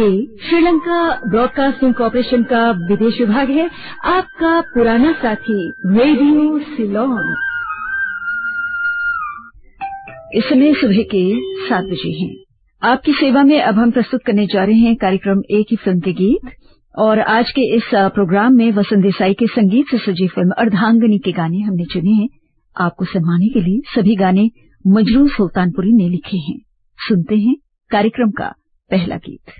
ये Sri Lanka broadcasting corporation का विदेश विभाग है। आपका पुराना साथी, रेडियो सिलोन। इस समय सुबह के सात बजे हैं। आपकी सेवा में अब हम प्रस्तुत करने जा रहे हैं कार्यक्रम एक ही फ़िल्म के गीत। और आज के इस प्रोग्राम में वसंत देसाई के संगीत से सजी फ़िल्म अर्धांगनी के गाने हमने चुने हैं। आपको सम्माने के लिए सभी गाने मजरू सुल्तानपुरी ने लिखे हैं। सुनते हैं कार्यक्रम का पहला गीत।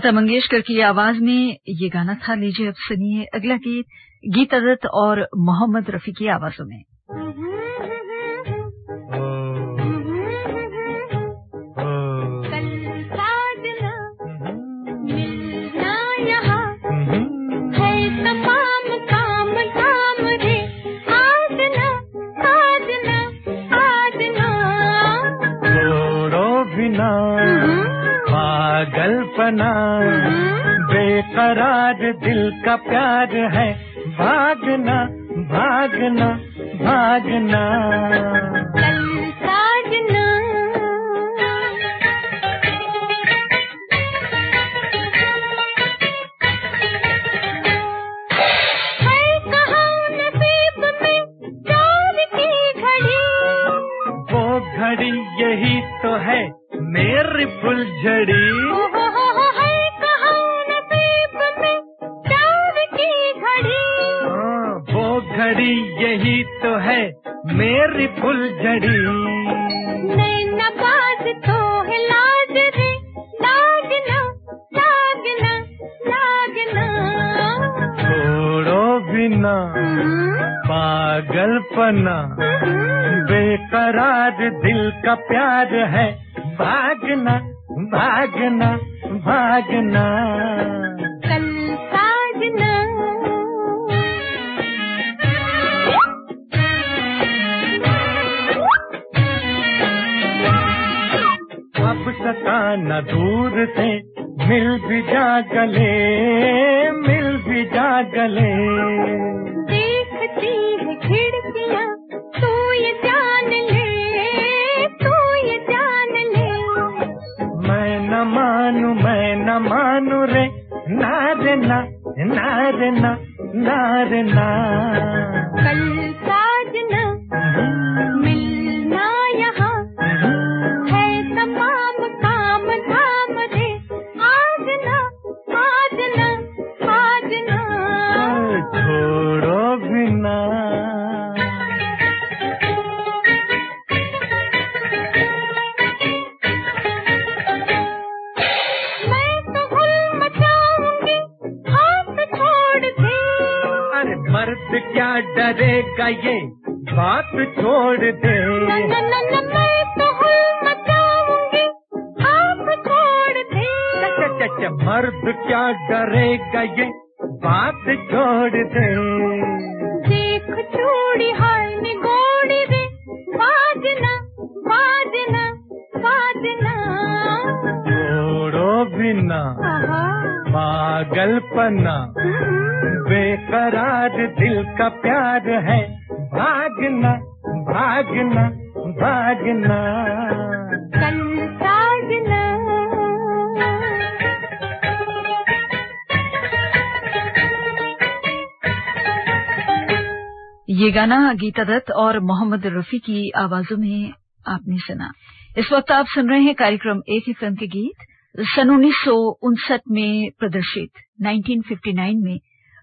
लता मंगेशकर की आवाज़ में ये गाना था लीजिए अब सुनिए अगला गीत गीता दत्त और मोहम्मद रफी की आवाजों में। पागलपना बेकरार दिल का प्यार है। भागना भागना भागना। फुलझड़ी। नैनाबाज तो है लाज रे लागना लागना लागना छोड़ो बिना पागलपना। बेकरार दिल का प्यार है अब सका न दूर से मिल भी जा गले मिल भी जा गले। देखती है खिड़कियाँ तू ये जान ले तू ये जान ले। मैं न मानू मैं न मानू रे ना रे ना ना रे ना ना रे ना। कल क्या डरेगा ये बात छोड़ दे। न न न न मैं तो मचाऊँगी हाथ छोड़ दे। च- च- च- मर्द क्या डरेगा ये बात छोड़ दे। देख चूड़ी हाय निगोड़ी रे बाजना बाजना बाजना। छोड़ो बिना पागलपना। बेकरार दिल का प्यार है। भागना भागना भागना। कल साजना ये गाना गीता दत्त और मोहम्मद रफी की आवाजों में आपने सुना। इस वक्त आप सुन रहे हैं कार्यक्रम एक ही फ़िल्म के गीत। सन उन्नीस सौ उनसठ में प्रदर्शित 1959 में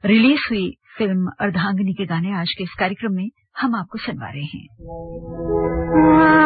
रिलीज़ हुई फ़िल्म अर्धांगिनी के गाने आज के इस कार्यक्रम में हम आपको सुनवा रहे हैं।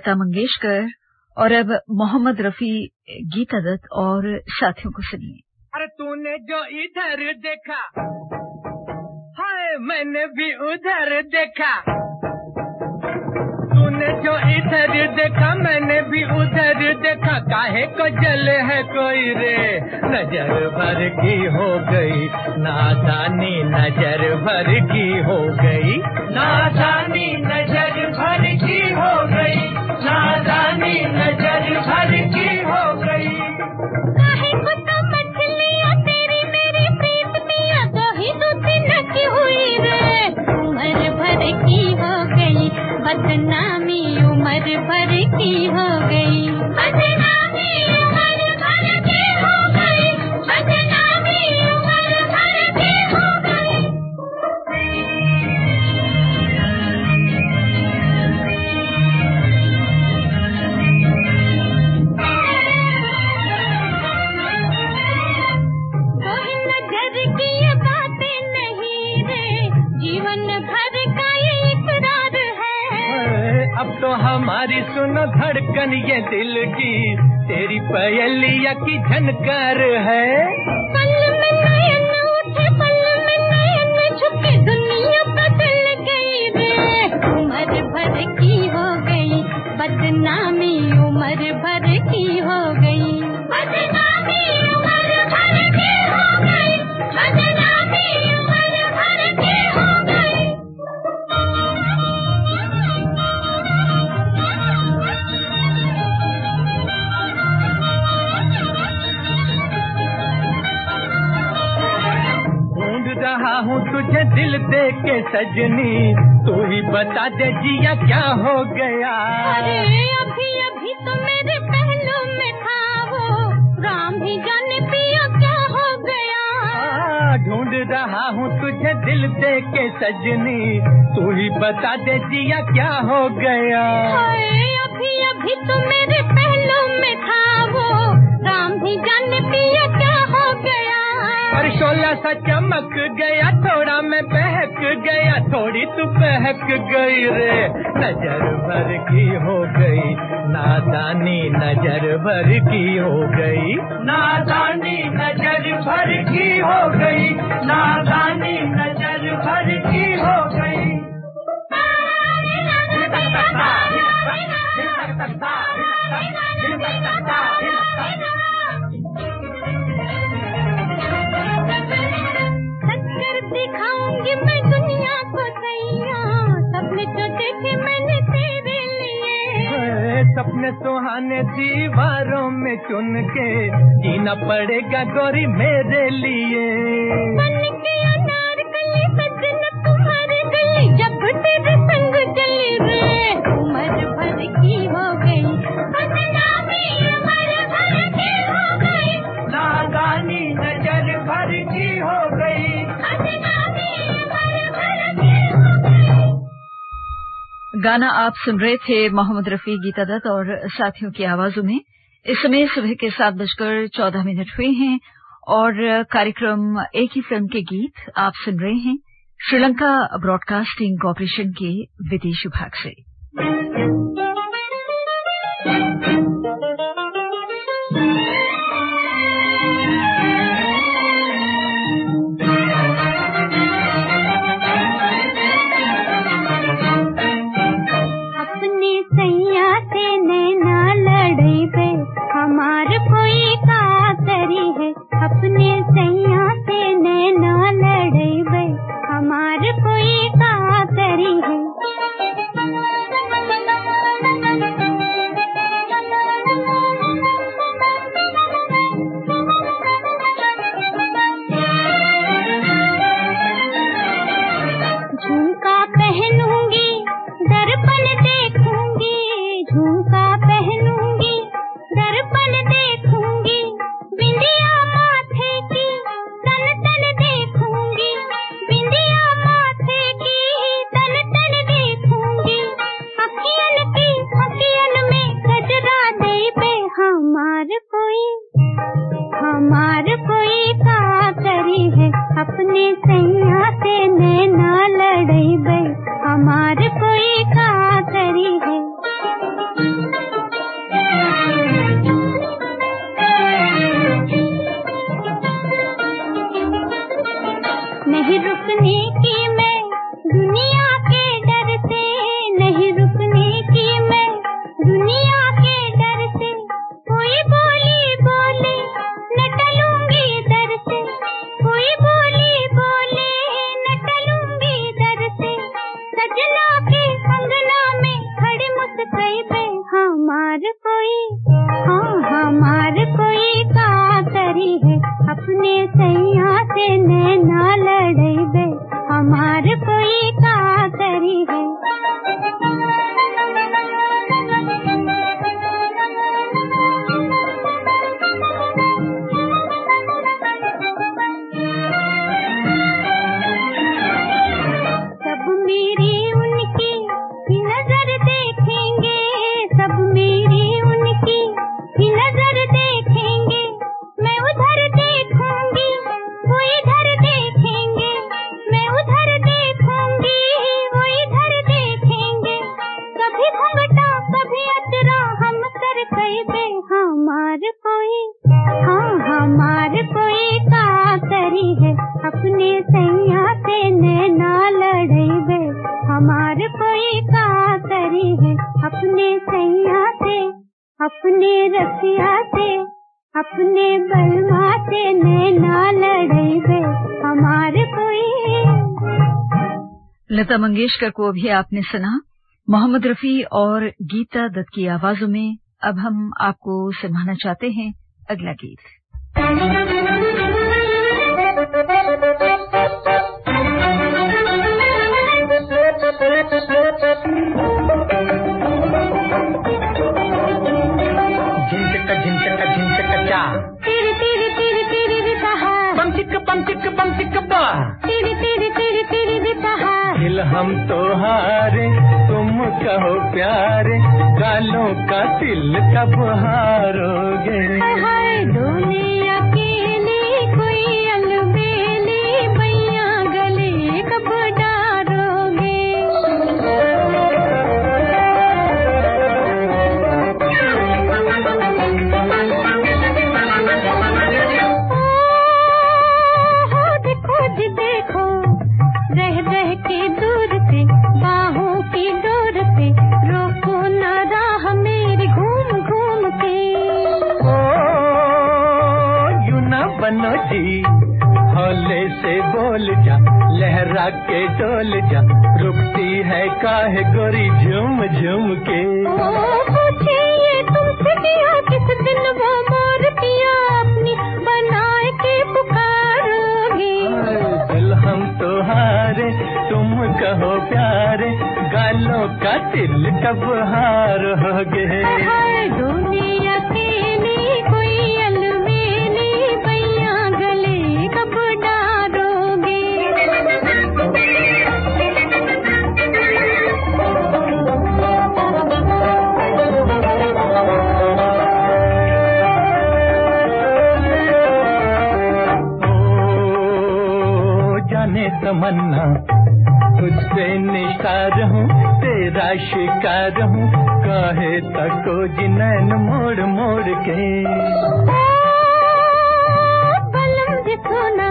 लता मंगेशकर और अब मोहम्मद रफी गीता दत्त और साथियों को सुनिए। अरे तूने जो इधर देखा, हाय, मैंने भी उधर देखा। तूने जो इधर देखा, मैंने भी उधर देखा। काहे को जले है कोई रे? नज़र भर की हो गई, नादानी नज़र भर की हो गई। नादानी नज़र भर की हो गई। नादानी नज़र भर तो मछलियाँ तेरी मेरी तो हुई रे। उम्र भर की हो गई, बदनामी उम्र भर की हो गई। बदनामी उम्र अब तो हमारी सुनो धड़कन ये दिल की। तेरी पयलिया की झनकर है। दुनिया बदल गई रे। उम्र भर की हो गई, बदनामी दिल दे के सजनी तू ही बता दे जिया क्या हो गया। अरे अभी अभी तो मेरे पहलू में था वो। राम ही जाने पिया क्या हो गया। ढूंढ रहा हूँ तुझे दिल दे के सजनी तू ही बता दे जिया क्या हो गया। हाय अभी अभी तो मेरे पहलू में था वो। राम ही जाने पिया हो और शोला सा चमक गया थोड़ा मैं बहक गया थोड़ी तू बहक गई रे। नज़र भर की हो गई नादानी नज़र भर की हो गई। नादानी नज़र भर की हो गई नादानी नज़र भर की हो गई। टक्कर दिखाऊँगी मैं दुनिया को सैया सपने जो देखे मैंने तेरे लिए। सपने सुहाने दीवारों में चुन के जीना पड़ेगा गौरी मेरे लिए। गाना आप सुन रहे थे मोहम्मद रफी गीता दत्त और साथियों की आवाजों में। इस समय सुबह के सात बजकर चौदह मिनट हुए हैं और कार्यक्रम एक ही फ़िल्म के गीत आप सुन रहे हैं, श्रीलंका ब्रॉडकास्टिंग कॉरपोरेशन के विदेश विभाग से। अपने सैया मंगेशकर को अभी आपने सुना। मोहम्मद रफी और गीता दत्त की आवाजों में अब हम आपको सुनाना चाहते हैं अगला गीत। हम तो हारे तुम कहो प्यारे गालों का दिल कब हारोगे? डोल जा। रुकती है काहे गोरी झूम झूम के? ओ पूछे ये तुमसे किया किस दिन वो मोर पिया अपनी बनाए के पुकारोगे? दिल हम तो हारे तुम कहो प्यारे गालों का दिल कब हारोगे हाय दुनिया तमन्ना तुझसे निशार हूँ, तेरा शिकार हूँ, काहे तको जिनैन मोड़ मोड़ के। ना,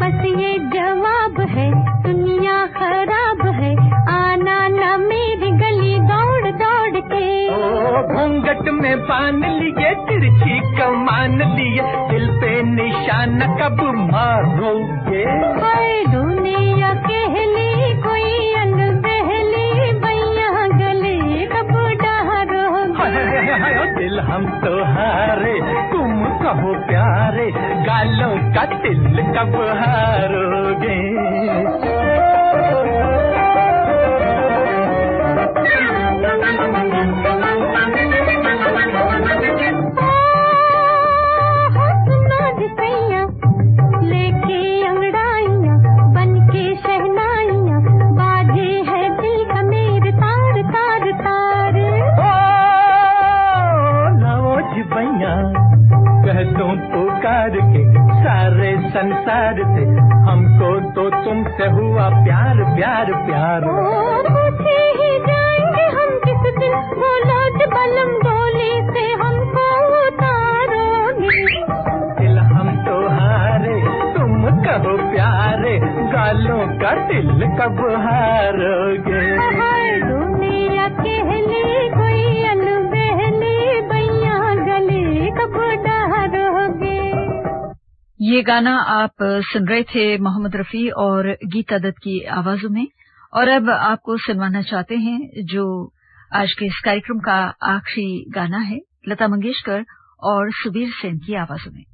बस ये कब हारोगे सारे संसार से हमको तो तुमसे हुआ प्यार प्यार प्यार। ओ ही जाएँगे हम किस दिन बोलो जी बलम डोली से हमको उतारोगे दिल हम तो हारे तुम कहो प्यारे गालों का दिल कब हारोगे? ये गाना आप सुन रहे थे मोहम्मद रफी और गीता दत्त की आवाजों में। और अब आपको सुनवाना चाहते हैं जो आज के इस कार्यक्रम का आखिरी गाना है, लता मंगेशकर और सुबीर सेन की आवाजों में।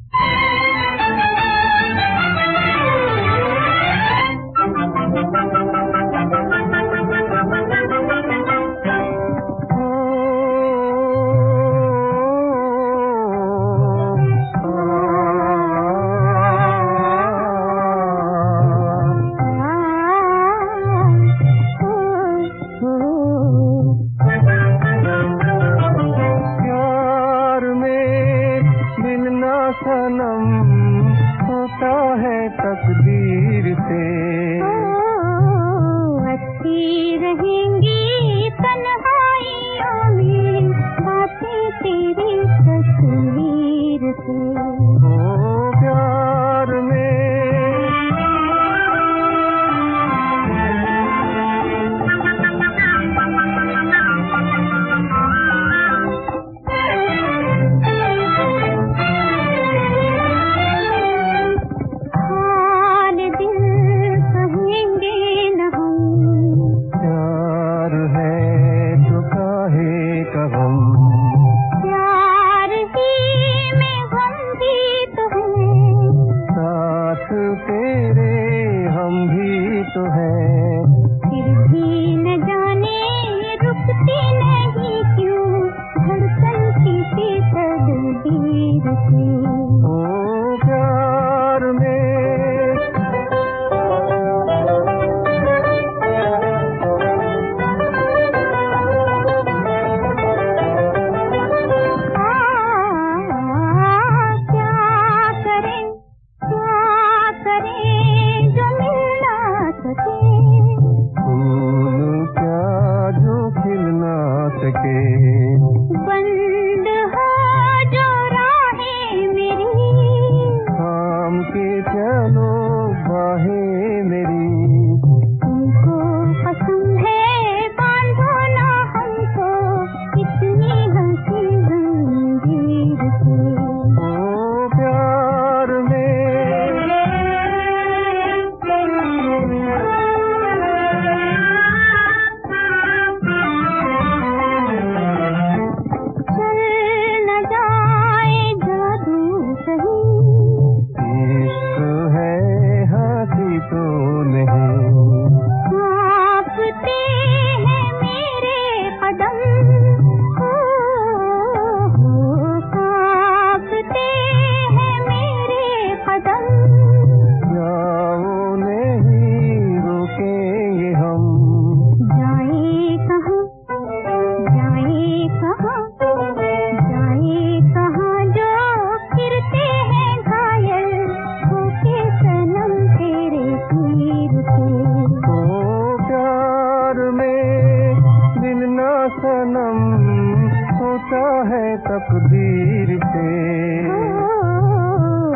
तकदीर से।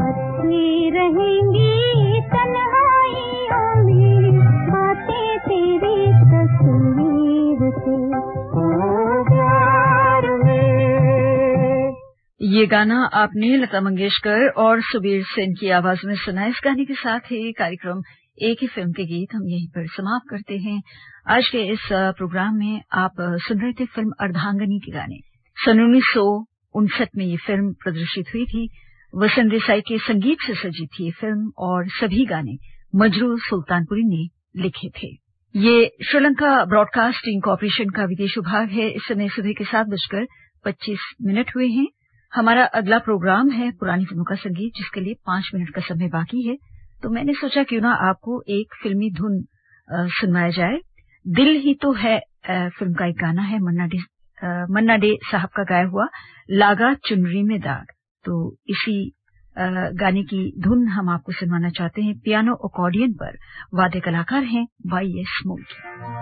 अच्छी रहेंगी तन्हाइयों में बातें तेरी तस्वीर से। ओ प्यार में। ये गाना आपने लता मंगेशकर और सुबीर सेन की आवाज़ में सुना इस गाने के साथ ही कार्यक्रम एक ही फ़िल्म के गीत हम यहीं पर समाप्त करते हैं। आज के इस प्रोग्राम में आप सुन रहे थे फ़िल्म अर्धांगनी के गाने। सन उन्नीस में ये फ़िल्म प्रदर्शित हुई थी। वसंत देसाई के संगीत से सजी थी ये फ़िल्म और सभी गाने मजरू सुल्तानपुरी ने लिखे थे। ये श्रीलंका ब्रॉडकास्टिंग कॉरपोरेशन का विदेश विभाग है। इस समय सुबह के सात बजकर पच्चीस मिनट हुए हैं। हमारा अगला प्रोग्राम है पुरानी फ़िल्मों का संगीत, जिसके लिए पाँच मिनट का समय बाकी है। तो मैंने सोचा क्यों ना आपको एक फिल्मी धुन सुनवाया जाए। दिल ही तो है फ़िल्म का एक गाना है, मन्ना मन्ना डे साहब का गाया हुआ लागा चुनरी में दाग। तो इसी गाने की धुन हम आपको सुनवाना चाहते हैं। पियानो अकॉर्डियन पर वाद्य कलाकार हैं वाई एस मोल्की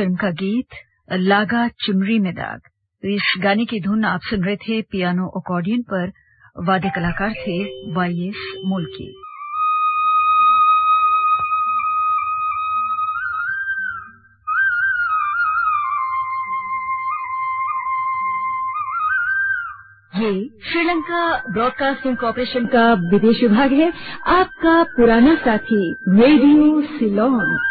फ़िल्म का गीत, लागा चुनरी में दाग। इस गाने की धुन आप सुन रहे थे पियानो अकॉर्डियन पर। वाद्य कलाकार थे वाई एस मुल्की। ये श्रीलंका ब्रॉडकास्टिंग कॉरपोरेशन का विदेश विभाग है। आपका पुराना साथी, रेडियो सिलोन।